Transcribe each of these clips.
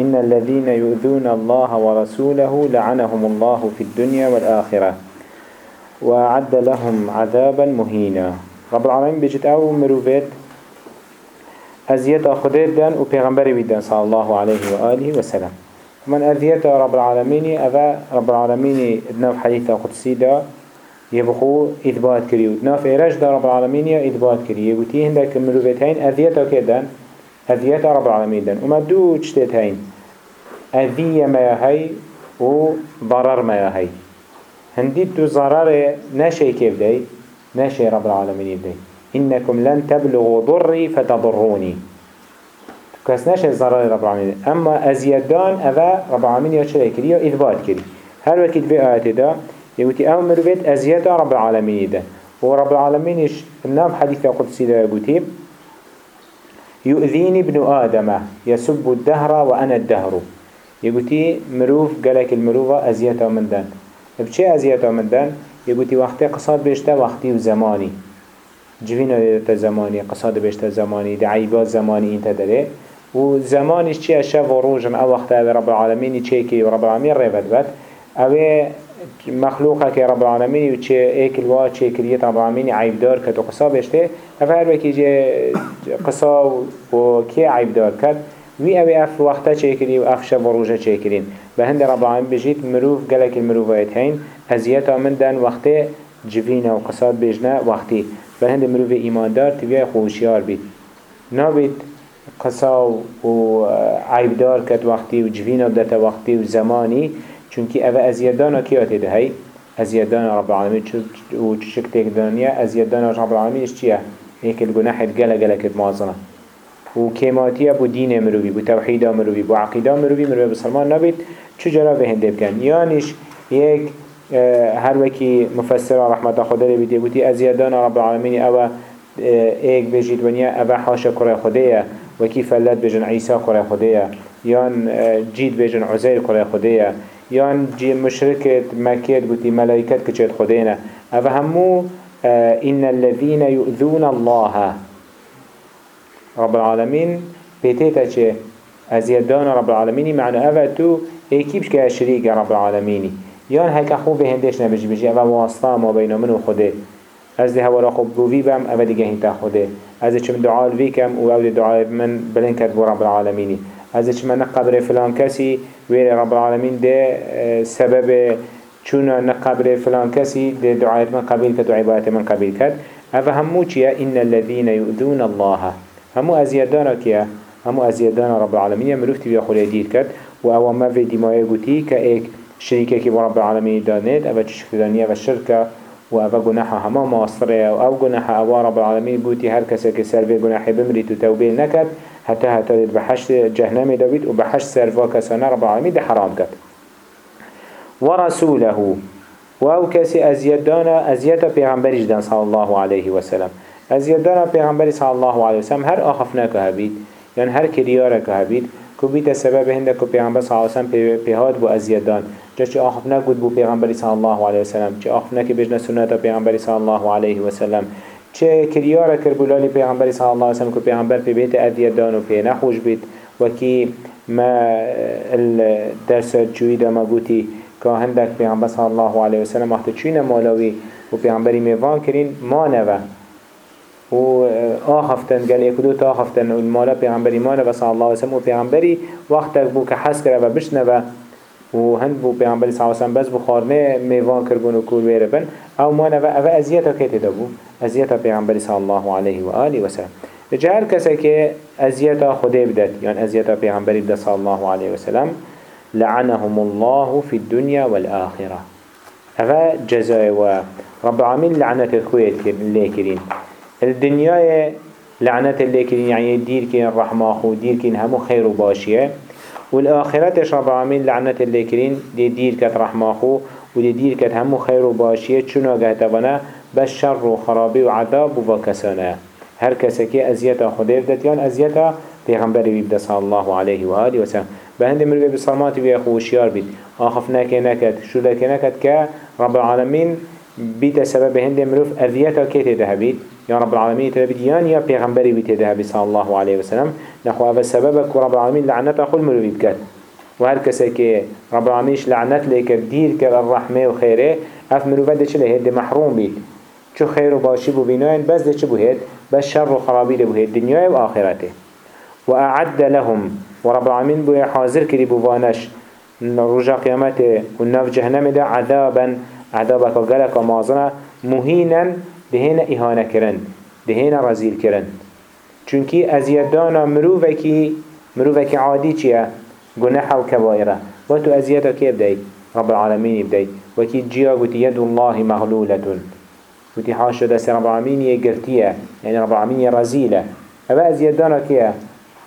إن الذين يؤذون الله ورسوله لعنهم الله في الدنيا والآخرة وأعد لهم عذابا مهينا. رب العالمين بجد أو مروفيت أزيت خدير دان و بيدان صلى الله عليه وآله وسلم. من أذيت رب العالمين أذا رب العالمين ادنا في حديث قدسي دا يبخو إثبات كري ودنا في إيرج دا رب العالمين إثبات كري يقولي هندك مروفيتين أذيت كدان أذيت رب العالمين دان وما دو اجتت هين ما هي و ضرر ما هي هندي تو ضرر نشي كيف داي نشي رب العالمين داي إنكم لن تبلغوا ضري فتضروني. كاس نشي ضرر رب العالمين. أما أزيدان أذا رب العالمين يشري كري إثبات كري. هل وكيد في آيات دا؟ يقولي أو مروفيت أزيد رب العالمين دا. ورب العالمين النام حديث قدسي دا يقولي يؤذيني ابن آدم يسب الدهر وأنا الدهر. يقولي مروف قالك المروفة أزيتا من دان. بچه أزيتا من دان؟ يقولي وقت قصاد بيشتا وقتي وزماني. جوينة ديتا زماني قصاد بيشتا زماني دعيبات زماني انت داره. و زمانش چي؟ اشف و روجن أو وقت رب العالمين چه كي رب العالمين ريفت بات أو مخلوقه که رب العالمین و چه ایکل و چه کریت رب العالمین عیب دار کد و قصا بشته اف هر وکی جه قصا و کی عیب دار کد وی اوی اف وقتا چه کری و اف شب و روژه چه کرین به هند رب العالمین بجید مروف گلک المروفایت هین ازیتا من دن وقت جوین و قصاد بجنه وقتی به هند مروف ایماندار تبیای خوشیار بید نابید قصا و عیب دار کد وقتی و جوین بدت وقتی و زمانی چونکی اوه ازیدانا کیاتی ده هی ازیدانا رب العالمین و چشک تک دانیا ازیدانا رب العالمینش چیه؟ ایک الگناح گله گله کد مازنه و کیماتیه بو دین مروی بو توحید مروی بو عقیده مروی مروی بسلمان نبید. چجرا به هنده بکن؟ یانش یک هر وکی مفسر رحمت خدا رو بیده بودی ازیدان رب العالمین أو ایک بجید ونیا أو حاشا کره خدایه وکی فلت بجن عیسی کره خدایه یان جید بجن عزیر کره خدایه یان جی مشرکت مکیت بودی ملائکت کچید خداینا أو همو إن الذين يؤذون الله. رب العالمين بيتيتا چه؟ ازيدان رب العالمين معنى اوه تو ايكيبش که شريك رب العالمين يان هكا خوب هندش نبجي بجي اوه واسطة ما بين من و خوده. از ده هوا را خوب بووی بم اوه دیگه هنتا خوده. از چم دعا الوی کم و أو دعا من بلن کد بو رب العالمين از چم نقبر فلان کسی ویر رب العالمين ده سبب چون نقبر فلان کسی ده دعایت من قبیل کد و عبادت من قبیل کد اوه همو چیه؟ إن الذين يؤذون الله. همو ازیادانا کیا همو ازیادانا رب العالمین. مروفتی بیا خوله دیر کرد و أو ما في که ایک شریکه که با رب العالمین دانید أو چشکدانیه و شرکه و أو گناح همه ماصره و أو گناح أو رب العالمین گوتی هر کسی که سر به گناح بمرید و توبیل نکد حتی حتی بحشت جهنم داوید و بحشت سروا کسانه رب العالمین ده حرام کرد. ورسوله و أو کسی ازیادانا ازیادا پیغمبریش دان صلی الله علیه وسلم ازیادانا پیغمبری صلی الله علیه وسلم هر آخفنا که هبید یعنی هر کریاره که هبید که بیت سبب هنده که پیغمبر صلی الله علیه وسلم پیهاد بو ازیادان جا چه آخفنا گود بو پیغمبری صلی الله علیه وسلم چه آخفنا که بجن سنت پیغمبری صلی الله علیه وسلم چه کریاره کربولالی پیغمبری صلی الله علیه وسلم که پیغمبر پی بیت ازیادان و پی نخوش بید وکی ما الدرس جوی دا ما گوتی که هندک پیغمبر صلی الله علیه وسلم وقت چین مولوی و پیغمبری میوان کرین ما نوه و آخفتن قال يكدو تا آخفتن المالا پیغمبر ایمان و صلی الله علیه وسلم و پیغمبری وقت بو که حس کرده و بشنوه و هند بو پیغمبری صلی الله علیه وسلم بس بخارنه میوان کربون و کول ویره بن. أو ما نوه أو ازیتا که تدا بو. ازیتا پیغمبری صلی الله علیه و آله وسلم. جه هر کسی که ازیتا خوده بدد یعنی ازیتا پیغمبری بدد صلی الله علیه وسلم لعنهم الله في الدنيا والآخرة هذا جزاء ورب العالمين لعنة الخوية الليكرين الدنيا لعنة الليكرين يعني دير كين رحمة خو دير كين همو خير وباشية والآخرة رب العالمين لعنة الليكرين دي دير كت رحمة خو ودي دير كت همو خير وباشية چونا قهتبنا بس شر وخرابي وعذاب وكسانا هر كسكي أزيتا خدير دتيان أزيتا پیغمبری بیبده صلی الله علیه و آله و سلم. به هند مروی بسلاماتی بیا خوشیار بید. آخف نکه نکد شو لکه نکد که رب العالمین بيت سبب هند مروف أذيتا كي تذهبيت يا رب العالمين تذهبيت يان يا پیغمبري بيت تذهبي صلى الله عليه وسلم نخو أفا سببك رب العالمين لعنتا خل مروف بكت وهر كسي كي رب العالمين لعنت لك دير كر الرحمة وخيره أف مروفات ده چله هد محروم بيت شو خير وباشي بو بيناين بس ده چه هد بس شر وخرابي ده بو هد دنيا وآخرته وأعد لهم ورب العالمين بو حاضر كري بو وانش. رجا قيامته ونف جهنم ده عذابا عذابك وقالك ومازنا مهينا دهين إهانة كرن دهين رزيل كرن چونكي أزيادانا مروفكي مروفكي عادي چيا گناح وكبائرة وتو أزيادا كيف داي رب العالمين يبداي وكي جيا قلت يد الله مغلولة قلت حاشا دس رب العالمين يقرتيا يعني رب العالمين رزيلة أبا أزيادانا كيا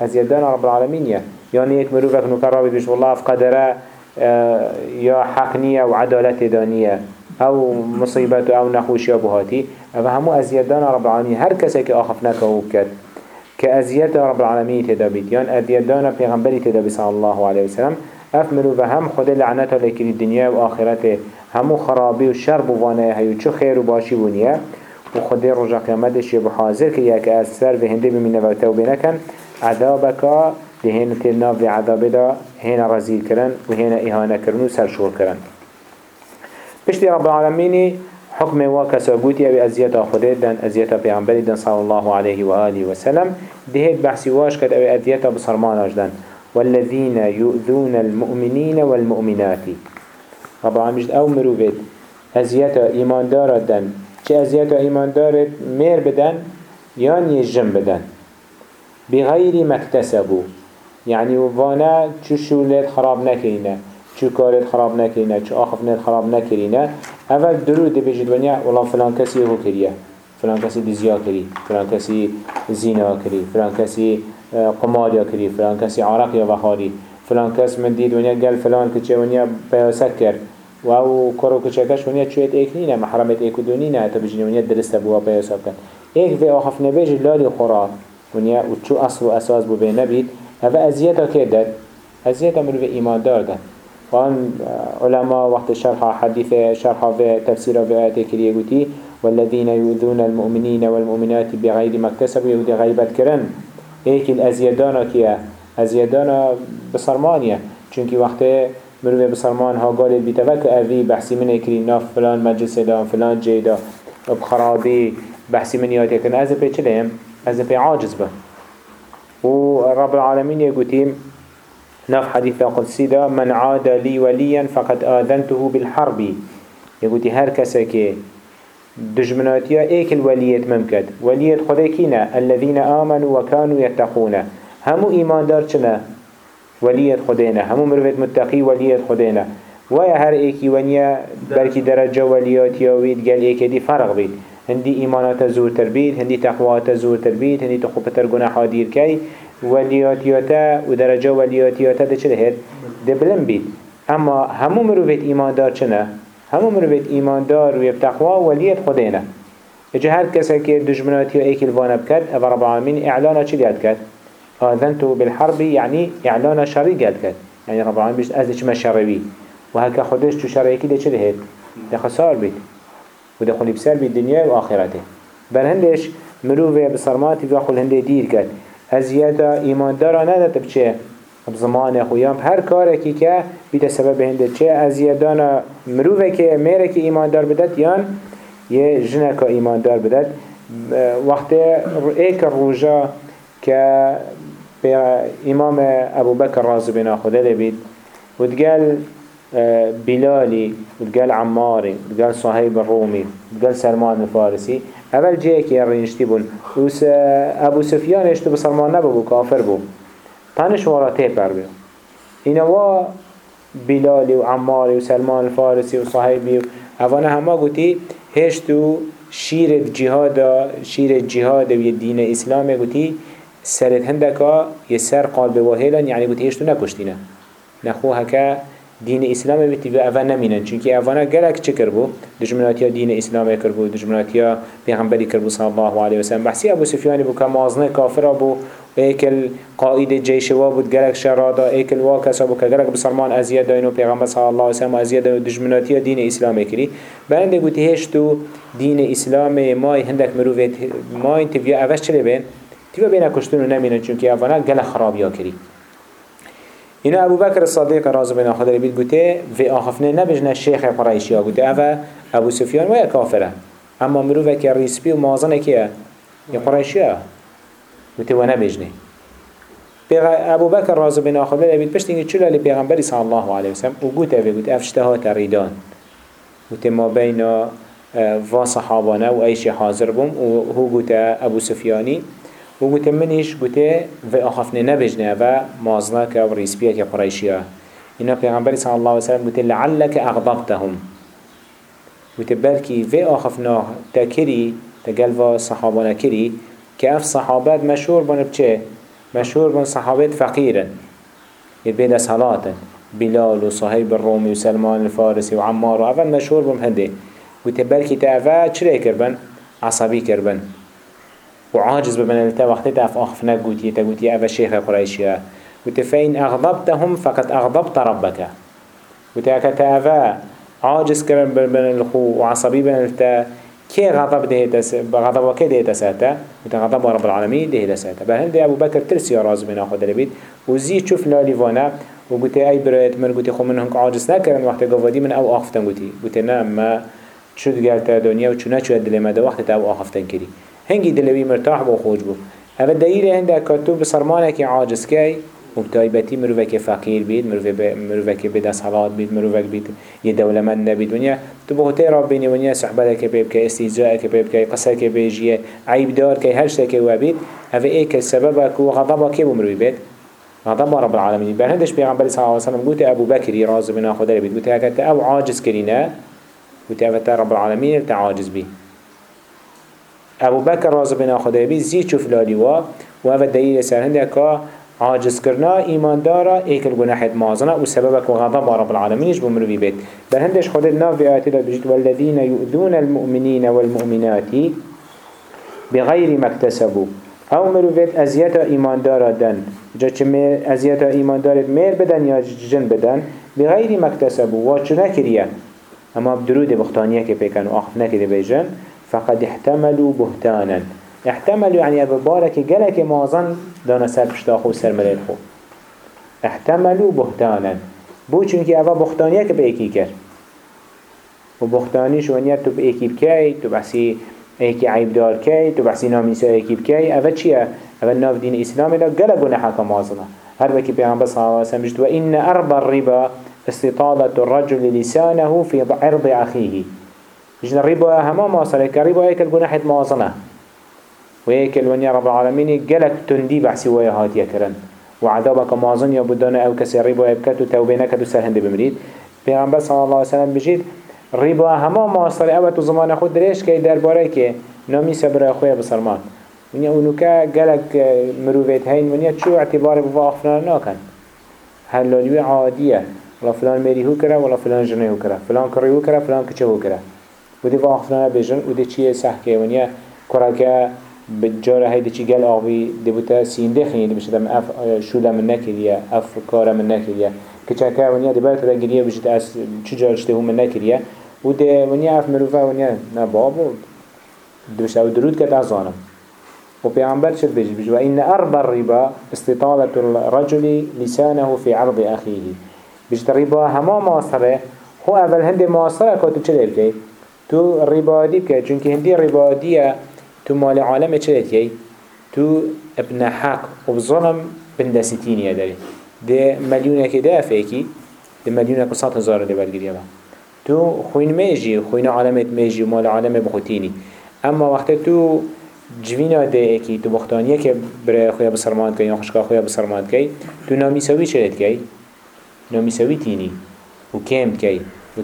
أزيادانا رب العالمين يعني يك مروفك نكرر بيش والله في قدره آه يا حقنية وعدالة دانية أو مصيبت أو نخوشي بهاتي. اما همو ازيادان رب العالمين. هر کسی که هو بكت كأزياد رب العالمين تدابيت يعني أزيادان پیغمبری تدابي صلى الله عليه وسلم. افملوا فهم خود لعنته لكن الدنيا وآخرته همو خرابي وشرب وانه هيو چو خير وباشي بنيه وخود رجع قيامتش يبو حاضر كي يك أسر في هنده بمن نبوته بينكن عذابك لهين تلنا في عذاب دا هنا رزيل كرن وهنا إهانة كرن وسرشور كرن بشتي رب العالمين حكم واكسا قوتي أبي أزياتا خده دن أزياتا بيعنبري دن صلى الله عليه وآله وسلم دهيت بحثي واش أبي أزياتا بصرمان دن والذين يؤذون المؤمنين والمؤمنات. رب العالمين أو مروفيت أزياتا إيمان دارا دن. چه إيمان دارت مير بدن يان يجم بدن. بغير ما اكتسبوا يعني وأنا چو شولت خراب نكينه چو کارت خراب نکرینه چو آخفنت خراب نکرینه اول درود بجید ونیا والله فلان کسی هو کریه فلان کسی دیزیا کری فلان کسی زینا کری فلان کسی آه، قمار یا کری فلان کسی عرق یا وخاری فلان کس من دید ونیا گل فلان کچه ونیا پیاسک کرد. و أو کرو کچکش ونیا چویت ایک نینه محرمت ایک دونینه تا بجید ونیا درسته بوا پیاسک کرد. ایک و آخف نبیج لالی خورا ونیا اصل و أساس بو بی نبید. هفه ازیتا که داد. ازیتا مروف ایمان دار داد. وان علماء وقت شرح حديث شرح في تفسير في آيات كريه قتي والذين يؤذون المؤمنين والمؤمنات بغير ما اكتسبوا يهودي غيبت كرن هيك الأزيادانا كيا أزيادانا بصرمانيا چونكي وقت مروه بصرمان ها قالت بيتفك أذي بحثي من اكري ناف فلان مجلس دا فلان جيدا بخرابي بحثي من ياتي كن أزي بي چلهم أزي بي عاجز به ورب العالمين يقولين نف حديث قدسي دا من عاد لي وليا فقد آذنته بالحرب. يقول هر كسك دجمناتيا إيك الوليات ممكد وليات خديكينا الذين آمنوا وكانوا يتقون. همو إيمان دار چنا وليات خدينا. همو مروفت متقي وليات خدينا. ويا هر إيكي ونيا بلكي درجة وليات يويد قال إيكي دي فرق بيت. هندي إيمانات زور تربيت هندي تقوات زور تربيت هندي تخوبتر گناح دير كي ولياتياتا ودرجة ولياتياتا ده چه هید؟ ده بلن بید اما همو مروفت ایمان دار چنه؟ همو مروفت ایمان دار و تقوى وليت خدينا اجا هر کسی که دجمناتی و ایکل وانه بکد أو رب العالمین اعلانا چی گد کد؟ آذنتو بالحرب يعني اعلانا شري قد كد يعني رب العالمين بيش ازش ما شربي وهكا خدش تو شرعي كده چه هيد ده خسار بيت وده خلي بسر بيت دنيا وآخرته بل هندش مروفه بصرماتي وخل هنده دير كد ازیادا ایمان دارا نداد بچه. بزمان خویام هر کاری که بیده سبب هنده چه ازیادانا مروفه که میره که ایمان دار بدد یان یه جنکا ایمان دار بدد. وقت ایک روژا که امام ابو بکر رازو بنا خوده لبید و دقال بلالي وتقال عماري وتقال صهيب الرومي وتقال سلمان الفارسي. أول جيه كي رينشتي بون. وس أبو سفيان اشتو بسلمان نبو كافر بو. تانش ورا تيبر بيو اينا وا بلالي وعماري وسلمان الفارسي وصهيبي اوانا هما قوتي هشتو شير جهاد شير جهاد ويدين اسلام قوتي سرت يسر قلب وهيلا يعني قوتي هشتو نكشتينا نخو هكا دین اسلام بیتی و اول نمینن چونکه اونا گلک چه کربو دجمناتیا دین اسلام کربو دجمناتیا پیغمبری کربو صلی الله علیه وسلم بحثی ابو سفیانی بو که مازنه کافر بو ایکل قائد جیش و بود گلک شرادا ایکل واکس بو که گلک بسلمان ازیاد داینو پیغمبر صلی الله علیه وسلم ازیاد داینو دجمناتیا دین اسلام کری بنده گوتی هشتو دین اسلام مای هندک مروفت مای تبیا اوش چلی بین تبیا بین کشتون نمینن چونکه اونا گلک خرابیا کری اینا ابو بکر الصدیق راز بین خدا بید گوته و آخفنه نبجنه شیخ قرائشی ها گوته. اوه ابو سفیان و کافره. اما مروفه که ریسپی و مازنه که یا قرائشی ها. گوته و نبجنه ابو بکر راز بین خدا بید پشت اینگه چلا لی پیغمبری صلی الله علیه وسلم و گوته و گوته؟ افشتهات ریدان گوته ما بین و صحابانه و ایشی حاضر بم و هو گوته ابو سفیانی. و گوته منیش گوته و آخفنه نبجنه و مازنه که و ریسپیه که قرائشیه اینا پیغمبری صلی الله علیه وسلم گوته لعلك اغضبتهم. گوته بلکی و آخفنه تکری تقل و صحابانه کری که اف صحابات مشهور بان بچه مشهور بان صحابات فقیرن. يتبين صلاة بلال وصهيب الرومي وسلمان الفارسي وعمار وأفن مشهور بهم هنده. وتبالكي تأفا چرا كربن عصبي كربن وعاجز ببن التا وقت تاف أخفنا قوتي تقوتي أفا شيخ قريشيا. وتفين أغضبتهم فقد أغضبت ربك. وتأكا أفا عاجز كرن ببن الخو وعصبي بن التا. كي غضب ده تس غضب وكي ده تساتا. وتغضب رب العالمين ده تساتا. بهند أبو بكر ترسي راز بنا خود البيت وزي تشوف لالي وأنا وقلت أي بريت من قلت خو منهم عاجز نكرن وقت قوادي من أو أخفتن قلتي قلت نعم ما شد قالت دنيا وشنا شو الدل ما ده وقت أو أخفتن كري هنگی دلوی مرتاح بو خوش بو اوه دلیل هنده کتو بسرمانه که عاجز کی و بتایبتی مروفه که فقیر بید مروفه که بده صلات بید مروفه بید یه دولمند نبید ونیا تو هتی راب بینی ونیا صحبته که بیب که استیزاء که بیب که قصه که بیجیه عیب دار که هر شته که وابید اوه ای که سبب که غضبه که بمروی بید غضب رب العالمين بل هندش پیغمبر صلی الله علیه وسلم قلت ابو بکری راز بنا خدا بید قلت هكذا أو عاجز کرینه قلت اوه رب العالمين تعاجز بید ابو بکر راز بنا خدای بی زی چوف لالی و أو دلیل سر که عاجز کرنا ایمان دارا ایکل گناحت مازنا و سببك و غضب رب العالمینش بمروی بید بل هندش خود الناف في آيات بجد والذين يؤذون المؤمنين والمؤمنات بغير ما اكتسبوا أو مروفيت ازياتا ايمان دارا دن جا چه ازياتا ايمان دارت مير بدن یا جن بدن بغير ما اكتسبوا و چه نكريا اما بدرود بختانية که پیکن و آخف نکده بیجن فقد احتملوا بهتانا. احتملوا يعني ابو بارك جلك مازن دانا سر پشتاخو سر ملل خو. احتملوا بهتانا. بو چونكي ابا بختانيه که به کر و بختاني شونيت تو اکی بکی تو بحثی ایکی عیب دار کی تو بحثی نامیسا ایکی بکی. اوه چیه؟ اوه ناف دین اسلامی دا گله گناحا که مازنه. هر وكي بيعنبه صلى الله عليه وسلم جد وإن أربى الربا استطالة الرجل لسانه في عرض أخيه جن الربا هما مواصلة كربا هيك الجناح مواصلة وهيك الونيا رب العالمين جلك تندي بحسي ويا هات يكرن وعذابك مازن يا بدنا أو كسر ربا يبكت وتوبينك دوسر هند بمريد. پیغمبر صلى الله عليه وسلم بجید ربا هما مواصلة أو تو زمان خود دريش كي درباره كي نامي سبر أخويا بسرمان ونیا اونوکا گلک مروفیت هین ونیا چو اعتبار بوا افلان ناکن. هلالیوی عادیه. ولا فلان مری هو ولا فلان جنه هو فلان کری هو فلان کچه هو ودي واخفنا بيجن ودي چيه سحكي ونيا كراكا بجاره هيدي چي قال آوي دي بوتا سين خيني دي بشدم اف شولا من نكريا اف كارا من نكريا كچاكا ونيا دي بالك رجليا بجد اس چجارشته هم من نكريا ودي ونيا اف مروفا ونيا نبابو دوش أو درود كت ازانم وبيعنبر شد بيجي بيجي وإن أربى الربا استطالة الرجل لسانه في عرض أخيه بيجي الربا هما ماصره هو أول هندي ماصره كاتو چلي بكي تو ربادی بکه چونکه هندی ربادیه تو مال عالم چلت یی تو ابن حق و ظلم بندستینیه داری. ده ملیونه که ده فیکی ده ملیونه که صد هزار ده برگریه تو خوین میجی خوین عالمت میجی مال عالم بخوتینی. اما وقتی تو جوینا ده ایکی تو بختانیه که برای خویا بسرمان که یا خشکا خویا بسرمان که تو نامیساوی چلت که نامیساوی تینی. و کم که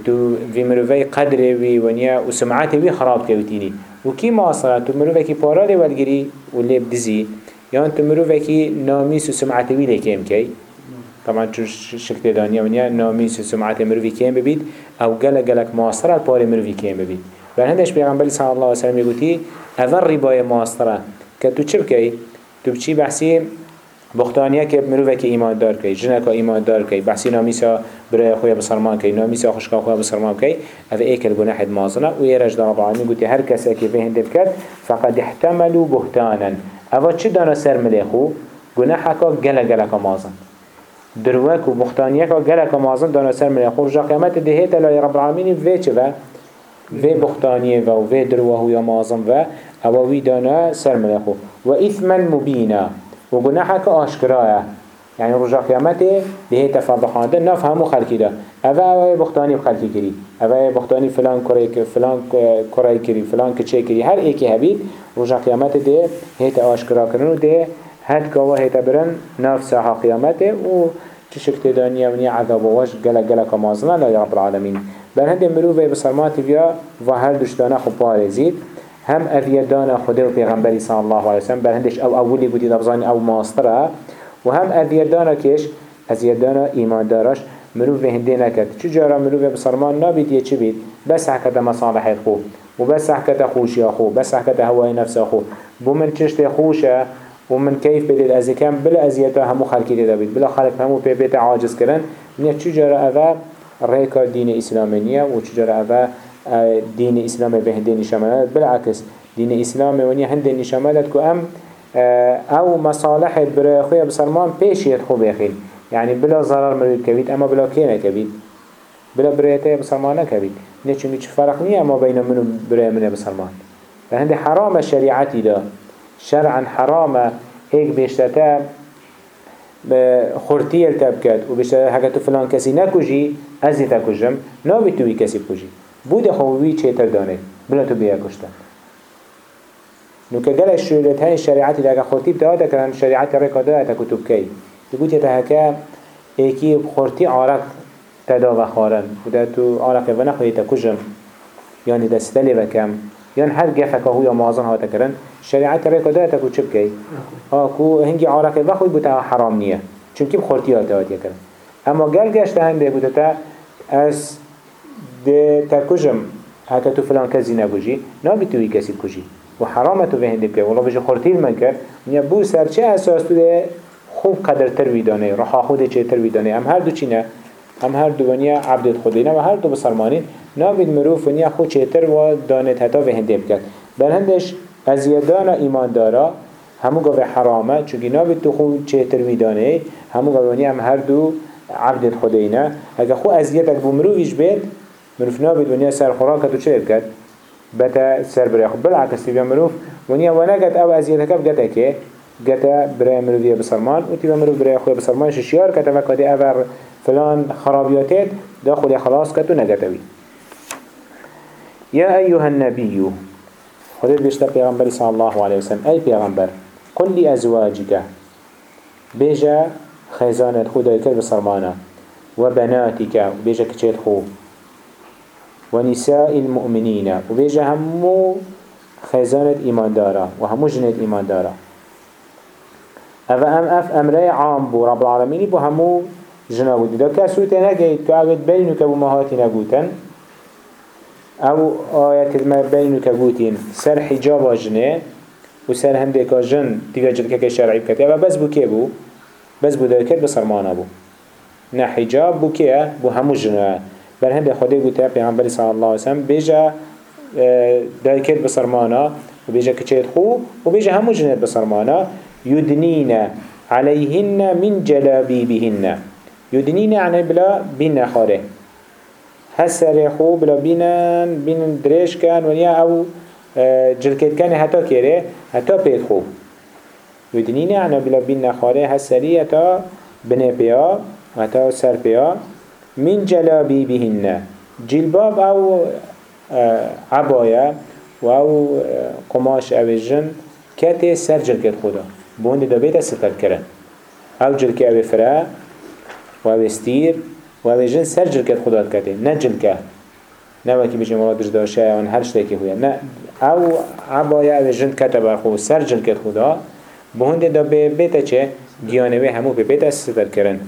تو في مروفي قدر وي ونيا و سمعات وي خراب كوتيني و كي ماصرة تو مروفي كي پارا دي والگري و لب دزي يان تو مروفي كي ناميس و سمعات وي لكيم كي. طبعا چو شکل دانیا ونیا نامیس و سمعت مروی کیم ببید أو گلک گلک ماستره پار مروی کیم ببید و هندش پیغمبری صلی الله علیه وسلم یگوتی اول ربای ماستره که تو چه بکی؟ تو بچی بحثی بختانیه که مروه که ایمان دار کی جنکا ایمان دار کی بحثی نامیسا برای خویا بسرمان کی نامیسا خوشکا خویا بسرمان کی اوه ایکل گناح مازنه و ایرج در رب العالمین گوتی هر کسی که به هنده بکرد فقد احتملوا بهتانا اوه چی دانا سر ملیخو گناح که گله گله که مازن. دروک و بختانیه که گله که مازن دانا سر ملیخو رجا قیامت دهیت لای رب العالمین وی چه و؟ وی بختانیه و وی دروه یا مازن و اوه وی دانا سر ملیخو و اثما مبینا. و گناحك آشكرايا يعني رجع قيامته ده تفضحانده نفهمو خلقي ده اوه اوه بختاني بخلقي كري اوه بختاني فلان كري فلان كري كري فلان كچه كري هر ايكي هبيد رجع قيامته ده هيت آشكرا كرنو ده هد كوا هيت برن نف ساحة قيامته و تشكت دانيا ونيا عذاب وش قلق قلق مازنا لا رب العالمين بل هنده مروفه بسرمات بيا و هر دشتانه خب بارزيد هم أذيدانا خده و پیغمبری صلی الله علیه وسلم بر هندش أو اولی بودی دبزانی أو ماستره. و هم أذيدانا کش أذيدانا ایمان دارش مروف به هنده نکد چو جارا مروف بسرمان نابید یه چی بید؟ بس حکت مصالح خو. و بس حکت خوشی خو. بس حکت هوای نفس خو. بو من چشت خوشه و من كيف بدل از کم بلا ازیتا همو خلقی دیده بید. بلا خلق همو پی بیت عاجز کرن نه چو جارا اوه ریکا دین اسلامی و چو جارا اوه دين إسلام به هندي نشاملات بالعكس دين إسلام وني هندي نشاملات كو أم أو مصالح برای خوی بسرمان ید خوب بخیل يعني بلا ضرر مريد كبيد أما بلا كينا كبيد بلا بريته بسرمان كبيد نيچو ميچ فرق نيه أما بين منو برای منه بسرمان فهند حرام الشريعتي دا. شرعا حرام هيك بيشتتا خورتي التبكت وبيشتتا حكتو فلان كسي نكوجي أزي تكوجم نابي توي كسي بكوجي بود خوبی خب تر دانه؟ بلا تو بیا کشتن نو که گلش شروعت های شریعتی لگه خورتی داده کرن شریعت رکاده تا کتب کی. بگوت یه تحکه ایکی خورتی آرق تدا و خارن و تو آرق و نخوی تا کجم؟ یعنی دستلی کم. یعنی هر گفه که هوی معظم ها تکرن شریعت رکاده تا کچب کی. آکو هنگی آرق و خوی بوده حرام نیه. چون که بخورتی ها تاعت کرن. اما گل گشت هنده تا از ده تکجم هکا تو فلان کسی نکجی نابی توی کسی کجی؟ و حرامه تو به هنده بکه. والله بجه خورتیل من کرد. نیا بو سر چه اساس تو ده؟ خوب قدر تر ویدانه رحا خود چه تر ویدانه هم هر دو چی نه هم هر دو ونیا عبدت خودینه و هر دو بسرمانین نابید مروف ونیا خود چه تر و دانت هتا به هنده بکد بل هندش از یدان ایمان دارا همو گاوه حرامه. چونکه نابید تو خود چه تر ویدانه همو گاوه هم هر دو عبدت خودینه اگه خود از یدک بمروفیش بید مروف نابد ونیا سر خوراکت و چه بکد بتا سر برای خب بالعکس تیبیا مروف ونیا ونگت أو ازیت کف گتا که گتا برای مروفیه بسرمان و تیبیا مروف برای خوی بسرمان ششیار کتا و کدی اور فلان خرابیاتت دا خود خلاص کتو نگتوی يا أيها النبي خذت بيشتا پیغمبر صلى الله عليه وسلم. أي پیغمبر قل لأزواجك بيجا خزانة خدا كل بصرمانة وبناتك بيجا كتشيت خو. ونساء المؤمنين. وبيجا همو خزانة إيمان دارا وهمو جنة إيمان دارا. أفا أم أف أمري عام بو رب العالمين بو همو جنة بودي دا كسو تنجيد كأغد بينو كبو مهاتي نقوتن أو آيات ما بينو كبوتين. سر حجاب جنة وسر هم ديكا جن. تيجا جلكك شرعي بكتي أفا بس بو كي بو؟ بس بو دايكت بسرمانا بو. نا حجاب بو كي بو همو جنة. بل هنده خده گوته پیغمبر صلی الله علیه وسلم. بیجا آه، دایکت بسرمانا و بیجا کچید خو و بیجا همو جنت بسرمانا يدنين عليهن من جلابيبهن. يدنين يعني بلا بين خاره هسر خو بلا بينن بين دريش كان ونيا أو آه، جلكت كان حتى كيره حتى بيت خو. يدنين يعني بلا بين خاره هسري حتى بني بيا حتى سر بيا. من جلابي بهن. جلباب أو آه، عبايا و أو آه، قماش أو جن كاتي سر جلكت خدا. بوند دا بيتا ستر کرن. أو جلك أو فرا و أو استير و أو جن سر جلكت خدا كاتي نه جلكه نه وكي بيجي مراد داشته أو هر شتاكي هويا نه أو عبايا أو جن كتب خو سر جلكت خدا. بوند دا بيتا چه؟ گیانوی همو به بیت کرن.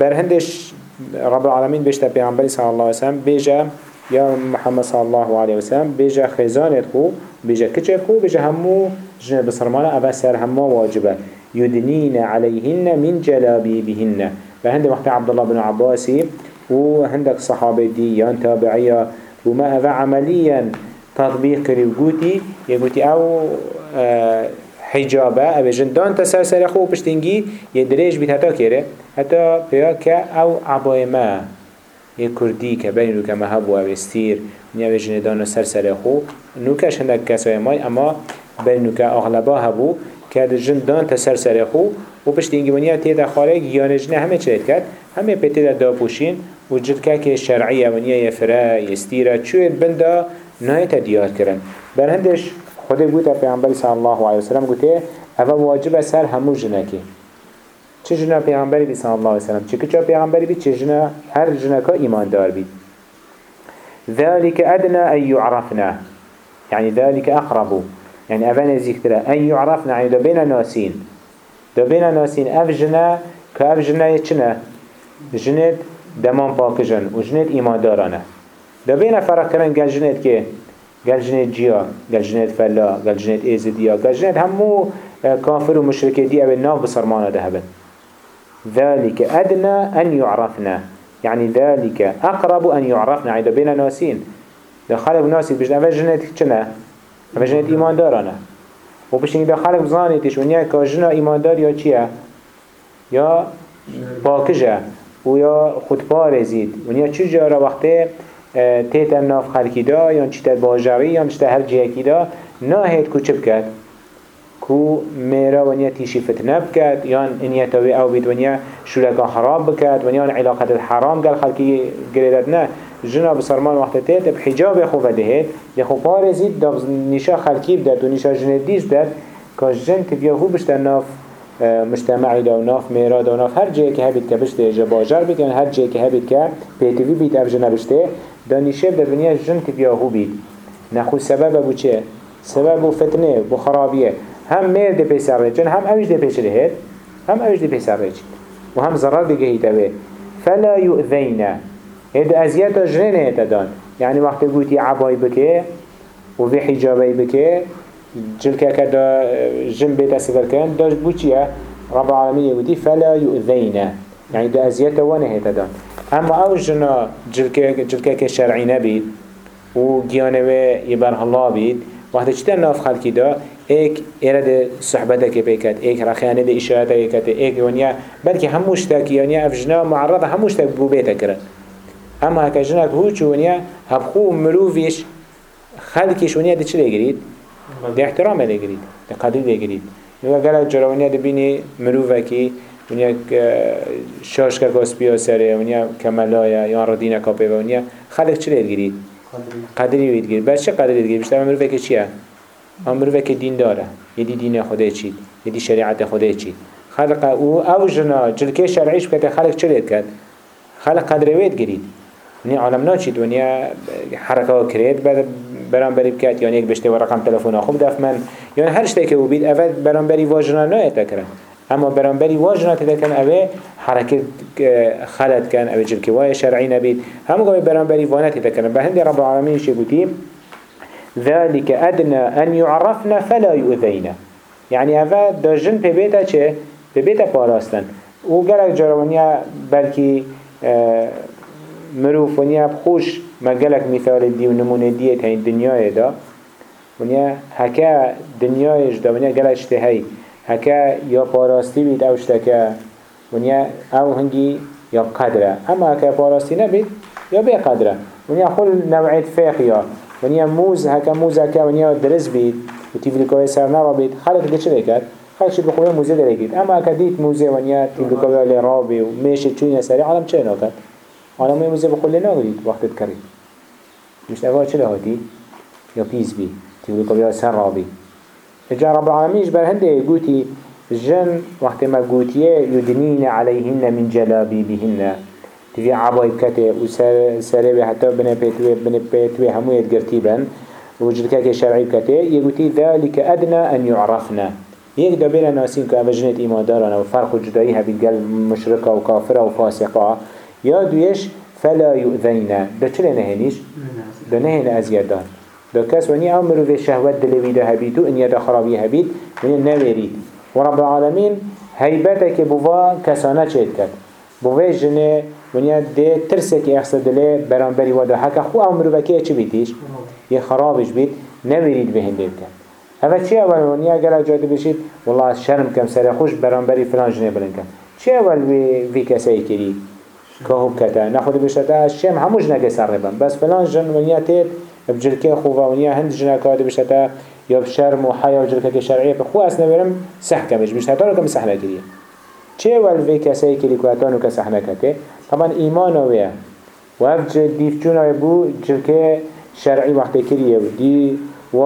برهندش رب العالمين بيشتا پیغمبر صلى الله عليه وسلم بيجا يا محمد صلى الله عليه وسلم بيجا خزانت خو بيجا كچه خو بيجا همو جنة بصرمانة أبا سر همو واجبة يدنين عليهن من جلابيبهن فهند وقت عبد الله بن عباسي وهندك صحابة دي يان تابعية وما أفا عمليا تطبيق ريوغوتي يقولي أو آه حجابه أو جندان تسر سر خو پشتنگی یه دریج بیت حتا کره حتا پیا که أو عبای ما یه کردی که بین رو که مهب و استیر نیا جندان سر سر خو. نوکش هندک کسای مای اما بین نوکه اغلبا هبو که جندان تسر سر خو. و پشتنگی ونیا تیدا خارج یانجنه همه چلید کرد؟ همه پیتیدا دا پوشین. و جدکه که شرعیه ونیا یه فرا یستیره چوید بنده نایت دیار کرن. بر هندش خود گوته پیامبری صلی الله علیه وسلم گوته اول واجب سر همو جنکی چه جنا پیامبری بی صلی الله علیه وسلم؟ چه کجا پیامبری بی؟ چه جنا هر جنکا ایمان دار بی. ذلك أدنى أن يعرفنا يعني ذلك أقرب. يعني أفن ذكر أن يعرفنا يعني دبينا ناسين دبينا ناسين أف جنا كأف جنا يتشنا جنت دمان باكجن وجنت إيمان دارانه دبينا فرق كرن قال جنت كي قال جنت جيا قال جنت فلا قال جنت إيزديا قال جنت همو كافر ومشرك دي أبن ناف بصرمانه دهبن ذلك أدنى أن يعرفنا يعني ذلك أقرب أن يعرفنا عيدا بين ناسين ده خالق ناسي بجنا أفا جنت كنا أفا جنت إيمان دارنا وبشتني ده خالق بزانيتش ونيا كاجنا إيمان دار يا چيا يا باكجة ويا خود پارزید ونیا چو جارا وقتی تیت ناف خلکی دا یا چیت باجری یا چیت هر جیکی دا ناهید کو چه بکد کو میرا ونیا تیشی فتنه بکد یا انیا تاوی أو بید ونیا شولکا حرام بکد ونیا علاقت الحرام گل خلکی گریدت نه جنا بسرمان وقت تیت بحجاب خوب دهید یا خوب پارزید دا نیشا خلکی بدد و نیشا جندیز دد که جن تبیا هو بشتر ناف مجتمعی دا و ناف میرا دا و ناف هر جایی که هبید که بشته جا باجر بید هر جایی که هبید که پیتوی بید اف جنا بشته دانیشه در دنیا جن تبیا هو بید نخو سبب بو چه؟ سبب بو فتنه بو خرابیه. هم میر ده پیسر ریچن هم اوش ده پیش رهید هم اوش ده پیسر ریچن و هم ضرر بگهی تبه فلا يؤذينا هيدا ازيات جنين هيتدان يعني وقت قوتي عباي بكي وفي حجابي بكي جلكا كدا جن بيت أسفل كان داش بوچيا رب العالمين يقولي فلا يؤذينا يعني دا أزيات وأنا هيتدان اما أو جنا جلكا جلكا كشرعي نبيد وجيانوه يبره الله بيد وقت چتر ناف خلقی دا ایک ایرد صحبته که بیکد ایک رخیانه ده اشارته که ایک ونیا بلکه هموش تاک ونیا افجنا معرض هموش تاک بو بیتا کرد. اما هکا جنک هو چو ونیا هبخو مروفیش خلقیش ونیا ده چه لگرید؟ ده احترام لگرید ده قدر لگرید نوگه گلک جرا ونیا ده بینی مروفکی ونیا شاش که کاسپیا سره ونیا کملایا یا ردینه کاپه ونیا خلق چه لگرید؟ قدری. وید گیر بس چه قدری گیر بیشتر مروفه که چیه؟ مروفه که دین داره. یدی دین خدا چید. یدی شریعت خدا چید. خلق او او جنا جلکه شرعیش بکت خلق لید کرد؟ خلق قدر وید گیرید نی عالم ناچید و نیا حرکه کرید بعد برام بری بکت یا یک بشته و رقم تلفن خوب دف من یا هر شته که بید اول برام بری واجنا نایت کرد اما برانبری واجنا تدکن اوه حرکت خلط کن اوه جلکه وای شرعی نبید همو قوی برانبری وأنا تدکن به هند رب العالمین شبوتیم ذلك أدنى أن يعرفنا فلا يؤذينا يعني جن ببيتا چه؟ ببيتا باراستن و گلک جارونیا بلکی مروف ونیا بخوش ما گلک مثال دی و نمونه دیت هین دنیای دا. ونیا هکا دنیایش دا ونیا گلک شته هی هكا يا باراستی بید أو شتكا ونیا أو هنگی یا قدره اما هكا باراستی نبید یا بی قدره ونیا خل نوعیت فاقیا ونیا موز هكا موز هكا ونیا درز بید و تیفلیکای سر نرا بید خلق ده چه بکرد؟ خلق شد بخواه موزه داره گید اما دید موزه ونیا تیفلیکای لرابی و میشه چوینه سری عالم چه ناکد؟ عالم موزه بخواه لناگرید وقتت کرید مش اوه چه لهاتی؟ یا پیز بی تیفلیکای سر رابی جا رب العالمين جبر هنده قوتي جن وقت ما قوتيه يدنين عليهن من جلابيبهن تفي عباي بكته وسره حتى بنا بيتوه بنا بيتوه همو يتقرتيبا وجدكك شرعي بكته يقولي ذلك أدنى أن يعرفنا یک دا بین ناسین که اوه جنت ایمان دارن و فرق و و و یا دویش فلا يؤذينا ده چله نهنيش ده نهن ازياد دان ده كس وني امرو في شهوات دلوي ده هبيتو ان يده خرابي هبيت من نويريد ورب العالمين هيبتك بوا كسانه چهد كد بوا جنه ونیا ده ترسه که احسا دله برانبری وده حکا خو امرو بکه چه بیتیش؟ یه خرابش بیت نویرید به هنده بکن. هفه چی اول ونیا اگر جاده بشید؟ والله شرم کم سر خوش برانبری فلان جنه بلن کن. چی اول وی کسی کری؟ که هب کتا نخود بشتا شم هموش نگه سر ربن بس فلان جن ونیا تید بجلکه خوبا ونیا هند جنه کاده بشتا یا بشرم و حیا و جلکه شرعیه خو أصلا برم سح کمش بشتا رو کم سح نکریه چه ول وی کسی که لیکواتانو که سح نکته طبعا ایمان ویا و اف دیف چون بو جلکه شرعی وقت کریه دی و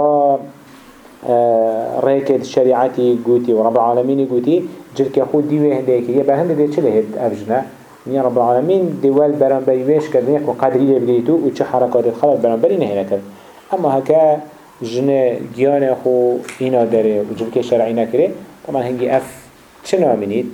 ريكد شريعتي قوتي ورب العالمين قوتي جلك خود دي وهنده كي بهنده دي چله هد افجنا نيا رب العالمين. دول برانبري ويش كردنيك وقدري لبديتو وچه حركات الخلق برانبري نهينا كرد أما هكا جن جيان خو إينا داره وجلك شرعي نكره طبعا هنگي أف چه نامنيد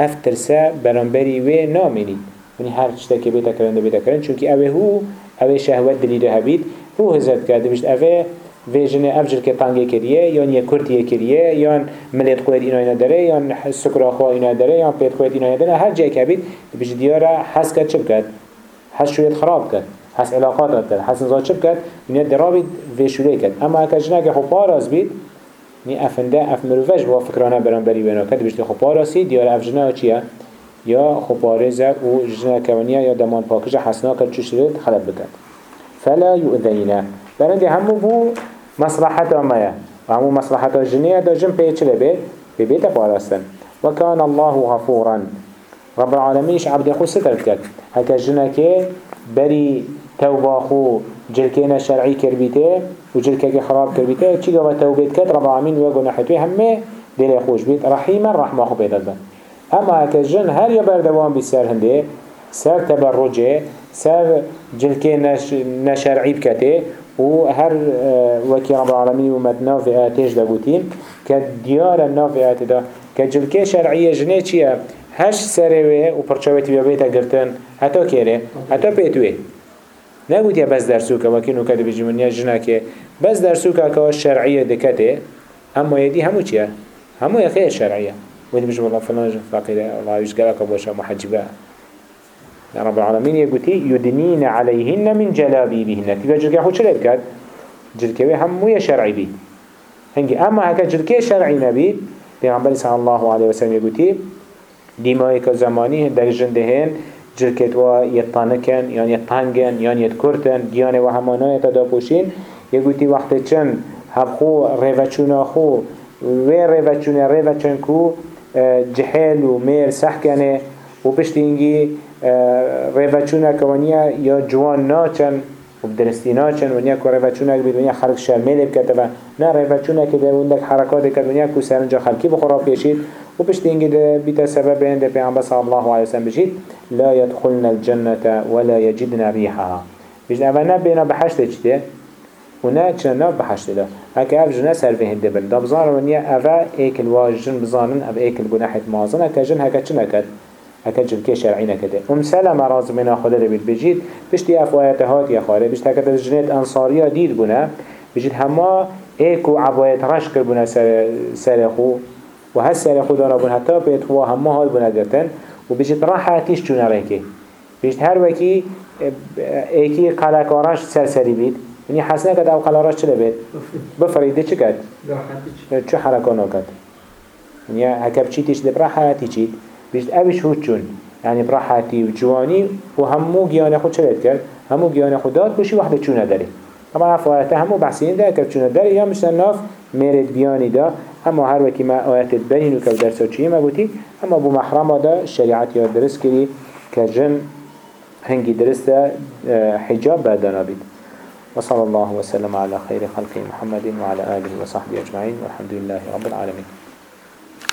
أف ترسا برانبري وي نامنيد وني هر چتا که بيتا کرنده بيتا کرن چونكي اوه هو اوه شهوت دليده هبيد هو هزت کرده بشت اوه ویژن افجر که تانگه کریه یا یه کرتیه کریه یا ملت قوید اینا اینا داره یا سکر آخوا اینا داره یا پیت قوید اینا داره هر جای که بید بیش دیاره حس کرد چه بکرد حس شوید خراب کرد حس علاقات کرد حس نزاد چه بکرد اینا درابید ویشوله کرد اما اکا جنه که خب پاراز بید نی افنده اف مروفش با فکرانه بران بری بنا کرد بیش خب پاراسی دیاره افجنه چیه یا خب پارزه و جنه کونیه یا دمان پاکش حسنا کرد شرید خلب بکرد فلا يؤذينا برندي همو بو مصلحة مايا وهمو مصلحة جنية دا جن بيتش لبيت ببيت بارستن وكان الله غفورا. رب العالمين إيش عبد يخو ستر كت. هكا جنكي بري توبة خو جلكينا شرعي كربيتة وجلكي خراب كربيتة. چي قوة توبيت كت؟ رب العالمين ويقول نحتوي همه دل خوش بيت. رحيما رحمة خو بيت البن أما هكا جن هر يبر دوام بسر هنده سر تبرجة سر جلكي نش نشرعي بكتة. و هر وكي رب العالمين ومد نافئاتيش دابوتين كديار النافئات دا. كجلكي شرعية جنيه چيه هش سروه و پرچاوتي بيبيتا گرتن. حتى كيره حتى بيتوه نقول يا بس درسوك وكي نو كده بيجي من يجنا كي بس درسوك كوا شرعية دكته اما يدي همو چيه همو يا خير شرعية ودي بيجي والله فلان فقير الله يشكرك بوشا محجبه. رب العالمين يقولي يدنين عليهن من جلابيبهن. تبقى جلكي خود شلت كد جلكي همو شرعي بي. هنجي أما هكا جلكي شرعي نبي. پیغمبر صلى الله عليه وسلم يقولي ديمائي كزماني در جندهن جلكت و يطانكن يعني يطانگن يعني يتكرتن ديانه و همانا يتدابوشين يقولي وقت چن هبخو ريوچونا خو و ريوچن كو جحل و مير سحكنه و پشتینگی ریوچونه که ونیا یا جوان ناچن و درستی ناچن ونیا که ریوچونه که ونیا خلق شرمیل بکته و نه ریوچونه که در اون حرکات کرد ونیا که سرنجا خلقی بخورا پیشید و پشتینگی بیتا سبب این در پیغمبر صلی الله علیه وسلم بشید لا يدخلن الجنة ولا يجدن ريحها بجد اولا بينا بحشت چته و نه چنا بحشت ده. هكا اف جنة سر فيه دبل ده بزار ونیا اوه ایکل واجن بزانن أو ایکل گناحت مازن هكا جن هكا چنا کد هكا جلكي شرعي نكده ام سلم راز من خدا ده بيت بجيد بشتي افوايات هات يا خاري بشت هكا جنات انصارية ديد بنا بجيد هما ايكو عبايات رش كر بنا سر, سر خو و هس سر خو دانا بنا حتى بيت هو هما هات بنا گرتن و بجيد راحتيش چونه ريكي بجيد هر وكي ايكي قلقاراش سرسري بيت يعني حسنا كد أو قلاراش چلا بيت بفريده چه كد؟ چه حركانو كد يعني هكا بچيتش ده براحتي چيت بيشت أبش هوتشون يعني براحتي وجواني وهمو جيانه خود شلت کرد همو جيانه خود داد بشي واحدة چونه داري طبعا فوائته همو بحثين ده كب چونه داري يا مش ناف ميرد بياني ده اما هر وكي ما آيات البنين وكب درسو چيه ما بوتي اما بو محرم ده الشريعات ياد درس كري كجن هنگي درس ده حجاب بعدنا بيد وصلى الله وسلم على خير خلقه محمد وعلى آله وصحبه أجمعين والحمد لله رب العالمين